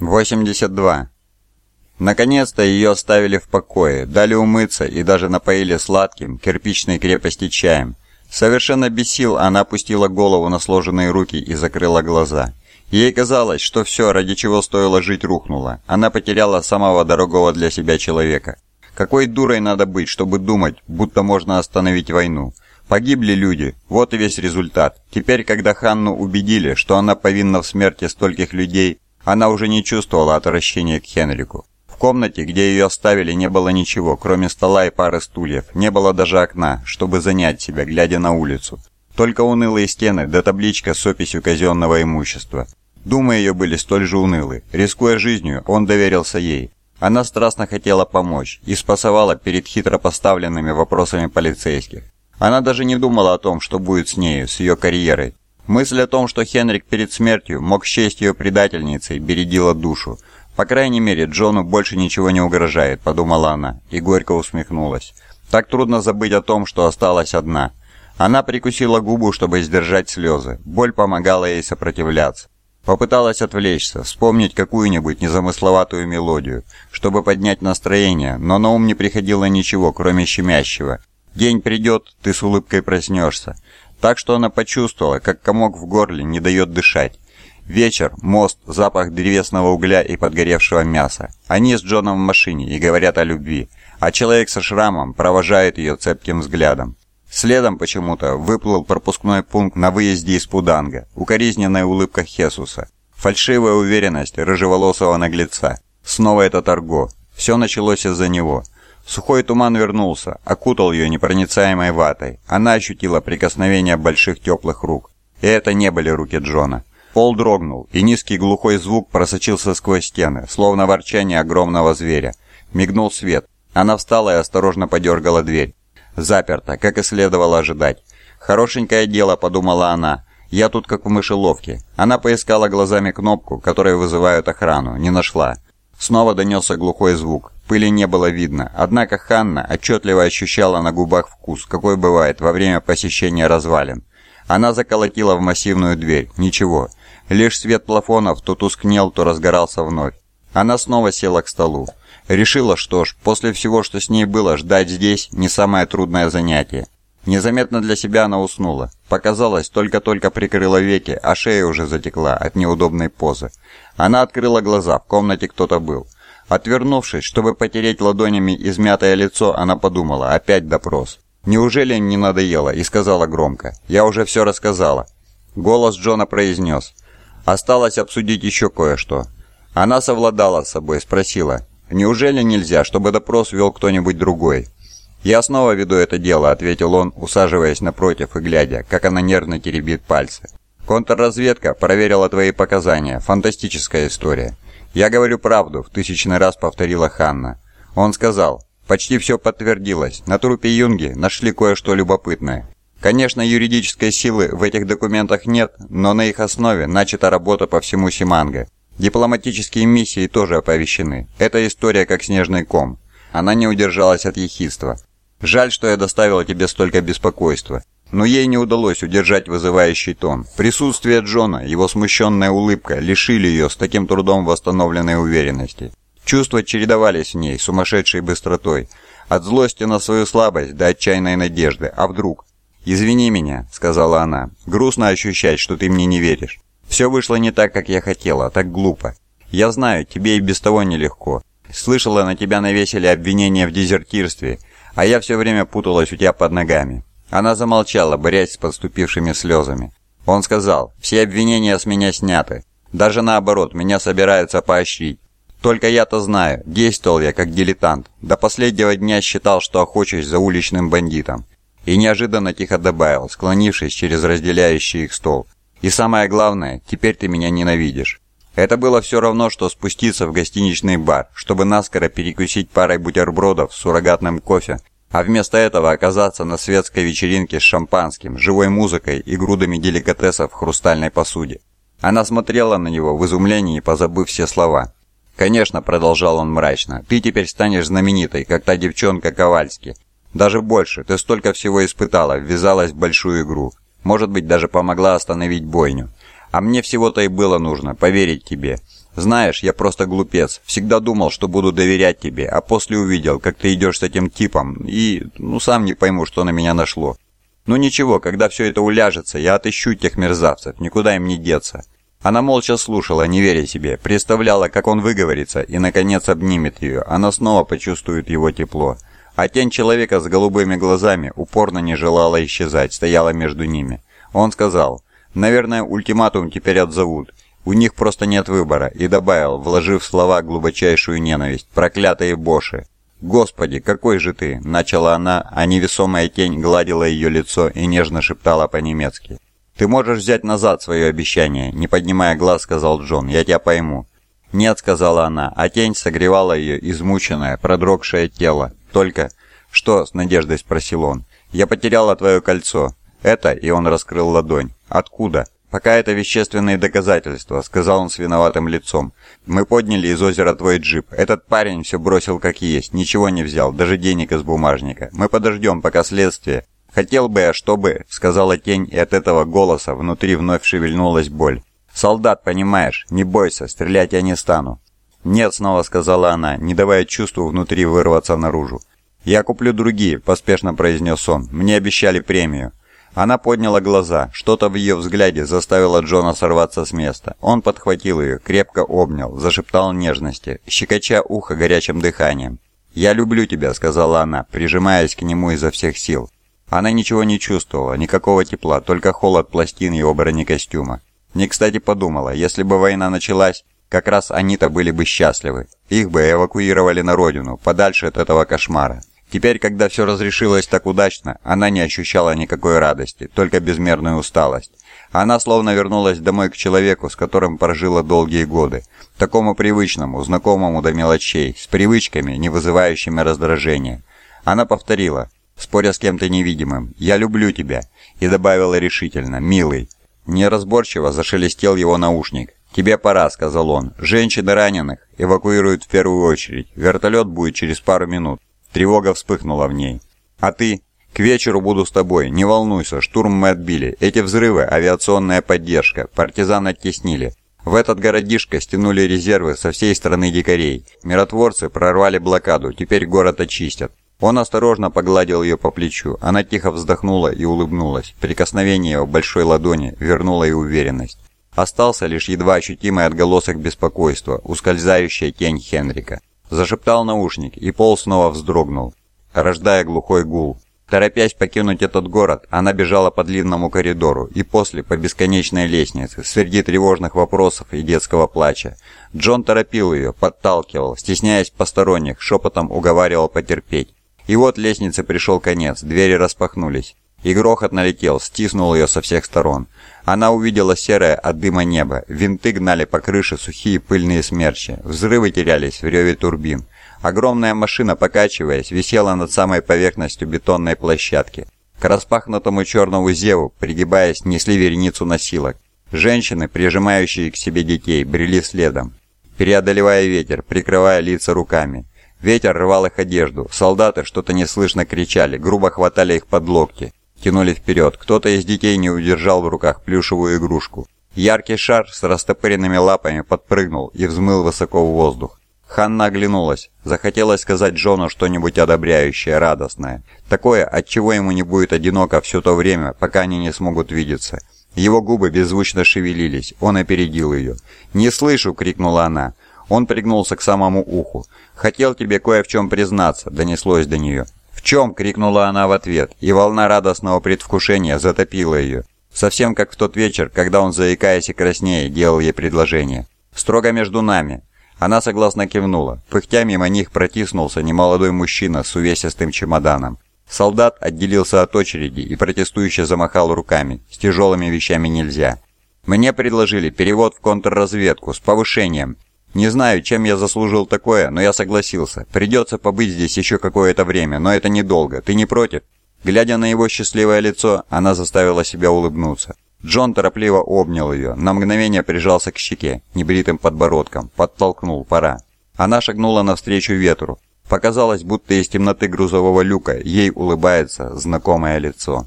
82. Наконец-то ее оставили в покое, дали умыться и даже напоили сладким, кирпичной крепости чаем. Совершенно без сил она опустила голову на сложенные руки и закрыла глаза. Ей казалось, что все, ради чего стоило жить, рухнуло. Она потеряла самого дорогого для себя человека. Какой дурой надо быть, чтобы думать, будто можно остановить войну? Погибли люди, вот и весь результат. Теперь, когда Ханну убедили, что она повинна в смерти стольких людей, она уже не чувствовала отвращения к Хенрику. В комнате, где ее оставили, не было ничего, кроме стола и пары стульев. Не было даже окна, чтобы занять себя, глядя на улицу. Только унылые стены да табличка с описью казенного имущества. Думы ее были столь же унылы. Рискуя жизнью, он доверился ей. Она страстно хотела помочь и спасовала перед хитро поставленными вопросами полицейских. Она даже не думала о том, что будет с нею, с ее карьерой. Мысль о том, что Хенрик перед смертью мог счесть ее предательницей, бередила душу. «По крайней мере, Джону больше ничего не угрожает», — подумала она, и горько усмехнулась. «Так трудно забыть о том, что осталась одна». Она прикусила губу, чтобы сдержать слезы. Боль помогала ей сопротивляться. Попыталась отвлечься, вспомнить какую-нибудь незамысловатую мелодию, чтобы поднять настроение, но на ум не приходило ничего, кроме щемящего. День придет, ты с улыбкой проснешься. Так что она почувствовала, как комок в горле не дает дышать. Вечер, мост, запах древесного угля и подгоревшего мяса. Они с Джоном в машине и говорят о любви, а человек со шрамом провожает ее цепким взглядом. Следом почему-то выплыл пропускной пункт на выезде из Пуданга, укоризненная улыбка Хесуса, фальшивая уверенность рыжеволосого наглеца. Снова этот арго. Все началось из-за него – Сухой туман вернулся, окутал ее непроницаемой ватой. Она ощутила прикосновение больших теплых рук. И это не были руки Джона. Пол дрогнул, и низкий глухой звук просочился сквозь стены, словно ворчание огромного зверя. Мигнул свет. Она встала и осторожно подергала дверь. Заперто, как и следовало ожидать. «Хорошенькое дело», — подумала она. «Я тут как в мышеловке». Она поискала глазами кнопку, которая вызывает охрану. Не нашла. Снова донесся глухой звук. Пыли не было видно, однако Ханна отчетливо ощущала на губах вкус, какой бывает во время посещения развалин. Она заколотила в массивную дверь. Ничего. Лишь свет плафонов то тускнел, то разгорался вновь. Она снова села к столу. Решила, что ж, после всего, что с ней было, ждать здесь не самое трудное занятие. Незаметно для себя она уснула. Показалось, только-только прикрыла веки, а шея уже затекла от неудобной позы. Она открыла глаза, в комнате кто-то был. Отвернувшись, чтобы потереть ладонями измятое лицо, она подумала, опять допрос. Неужели не надоело? И сказала громко. «Я уже все рассказала». Голос Джона произнес. «Осталось обсудить еще кое-что». Она совладала с собой, спросила. «Неужели нельзя, чтобы допрос вел кто-нибудь другой?» «Я снова веду это дело», — ответил он, усаживаясь напротив и глядя, как она нервно теребит пальцы. «Контрразведка проверила твои показания. Фантастическая история. «Я говорю правду», — в тысячный раз повторила Ханна. Он сказал, «Почти все подтвердилось. На трупе Юнги нашли кое-что любопытное. Конечно, юридической силы в этих документах нет, но на их основе начата работа по всему Симанго. Дипломатические миссии тоже оповещены. Эта история как снежный ком. Она не удержалась от ехидства. Жаль, что я доставила тебе столько беспокойства. Но ей не удалось удержать вызывающий тон. Присутствие Джона, его смущенная улыбка, лишили ее с таким трудом восстановленной уверенности. Чувства чередовались в ней сумасшедшей быстротой. От злости на свою слабость до отчаянной надежды. А вдруг? «Извини меня», — сказала она. «Грустно ощущать, что ты мне не веришь. Все вышло не так, как я хотела, так глупо. Я знаю, тебе и без того нелегко. Слышала, на тебя навесили обвинения в дезертирстве, а я все время путалась у тебя под ногами. Она замолчала, борясь с подступившими слезами. Он сказал, «Все обвинения с меня сняты. Даже наоборот, меня собираются поощрить. Только я-то знаю, действовал я как дилетант. До последнего дня считал, что охочусь за уличным бандитом. И неожиданно тихо добавил, склонившись через разделяющий их стол. И самое главное, теперь ты меня ненавидишь. Это было все равно, что спуститься в гостиничный бар, чтобы наскоро перекусить парой бутербродов с суррогатным кофе а вместо этого оказаться на светской вечеринке с шампанским, живой музыкой и грудами деликатесов в хрустальной посуде. Она смотрела на него в изумлении, позабыв все слова. «Конечно», — продолжал он мрачно, — «ты теперь станешь знаменитой, как та девчонка Ковальски. Даже больше, ты столько всего испытала, ввязалась в большую игру. Может быть, даже помогла остановить бойню. А мне всего-то и было нужно, поверить тебе. Знаешь, я просто глупец. Всегда думал, что буду доверять тебе, а после увидел, как ты идешь с этим типом, и, ну, сам не пойму, что на меня нашло. Ну ничего, когда все это уляжется, я отыщу тех мерзавцев, никуда им не деться. Она молча слушала, не веря себе, представляла, как он выговорится и, наконец, обнимет ее. Она снова почувствует его тепло. А тень человека с голубыми глазами упорно не желала исчезать, стояла между ними. Он сказал, «Наверное, ультиматум теперь отзовут. У них просто нет выбора», и добавил, вложив в слова глубочайшую ненависть, «проклятые боши». «Господи, какой же ты!» – начала она, а невесомая тень гладила ее лицо и нежно шептала по-немецки. «Ты можешь взять назад свое обещание», – не поднимая глаз, сказал Джон, – «я тебя пойму». «Нет», – сказала она, а тень согревала ее измученное, продрогшее тело. «Только...» «Что?» – с надеждой спросил он. «Я потеряла твое кольцо». «Это?» – и он раскрыл ладонь. «Откуда?» «Пока это вещественные доказательства», — сказал он с виноватым лицом. «Мы подняли из озера твой джип. Этот парень все бросил как есть, ничего не взял, даже денег из бумажника. Мы подождем, пока следствие...» «Хотел бы я, чтобы...» — сказала тень, и от этого голоса внутри вновь шевельнулась боль. «Солдат, понимаешь, не бойся, стрелять я не стану». «Нет», — снова сказала она, не давая чувству внутри вырваться наружу. «Я куплю другие», — поспешно произнес он. «Мне обещали премию». Она подняла глаза. Что-то в ее взгляде заставило Джона сорваться с места. Он подхватил ее, крепко обнял, зашептал нежности, щекоча ухо горячим дыханием. «Я люблю тебя», — сказала она, прижимаясь к нему изо всех сил. Она ничего не чувствовала, никакого тепла, только холод пластин его бронекостюма. Не кстати подумала, если бы война началась, как раз они-то были бы счастливы. Их бы эвакуировали на родину, подальше от этого кошмара. Теперь, когда все разрешилось так удачно, она не ощущала никакой радости, только безмерную усталость. Она словно вернулась домой к человеку, с которым прожила долгие годы, такому привычному, знакомому до мелочей, с привычками, не вызывающими раздражения. Она повторила, споря с кем-то невидимым, «Я люблю тебя», и добавила решительно, «Милый». Неразборчиво зашелестел его наушник. «Тебе пора», — сказал он. «Женщин и раненых эвакуируют в первую очередь. Вертолет будет через пару минут». Тревога вспыхнула в ней. «А ты?» «К вечеру буду с тобой. Не волнуйся, штурм мы отбили. Эти взрывы — авиационная поддержка. Партизан оттеснили. В этот городишко стянули резервы со всей страны дикарей. Миротворцы прорвали блокаду, теперь город очистят. Он осторожно погладил ее по плечу. Она тихо вздохнула и улыбнулась. Прикосновение его большой ладони вернуло ей уверенность. Остался лишь едва ощутимый отголосок беспокойства, ускользающая тень Хенрика. Зашептал наушник, и пол снова вздрогнул, рождая глухой гул. Торопясь покинуть этот город, она бежала по длинному коридору и после по бесконечной лестнице, среди тревожных вопросов и детского плача. Джон торопил ее, подталкивал, стесняясь посторонних, шепотом уговаривал потерпеть. И вот лестнице пришел конец, двери распахнулись. И грохот налетел, стиснул ее со всех сторон. Она увидела серое от дыма небо, винты гнали по крыше сухие пыльные смерчи, взрывы терялись в реве турбин. Огромная машина, покачиваясь, висела над самой поверхностью бетонной площадки. К распахнутому черному зеву, пригибаясь, несли вереницу носилок. Женщины, прижимающие к себе детей, брели следом, преодолевая ветер, прикрывая лица руками. Ветер рвал их одежду, солдаты что-то неслышно кричали, грубо хватали их под локти тянули вперед. Кто-то из детей не удержал в руках плюшевую игрушку. Яркий шар с растопыренными лапами подпрыгнул и взмыл высоко в воздух. Ханна оглянулась. Захотелось сказать Джону что-нибудь одобряющее, радостное. Такое, от чего ему не будет одиноко все то время, пока они не смогут видеться. Его губы беззвучно шевелились. Он опередил ее. «Не слышу!» — крикнула она. Он пригнулся к самому уху. «Хотел тебе кое в чем признаться», — донеслось до нее. «В чем?» — крикнула она в ответ, и волна радостного предвкушения затопила ее. Совсем как в тот вечер, когда он, заикаясь и краснее, делал ей предложение. «Строго между нами». Она согласно кивнула. Пыхтя мимо них протиснулся немолодой мужчина с увесистым чемоданом. Солдат отделился от очереди и протестующе замахал руками. С тяжелыми вещами нельзя. Мне предложили перевод в контрразведку с повышением. Не знаю, чем я заслужил такое, но я согласился. Придется побыть здесь еще какое-то время, но это недолго. Ты не против?» Глядя на его счастливое лицо, она заставила себя улыбнуться. Джон торопливо обнял ее, на мгновение прижался к щеке, небритым подбородком, подтолкнул, пора. Она шагнула навстречу ветру. Показалось, будто из темноты грузового люка ей улыбается знакомое лицо.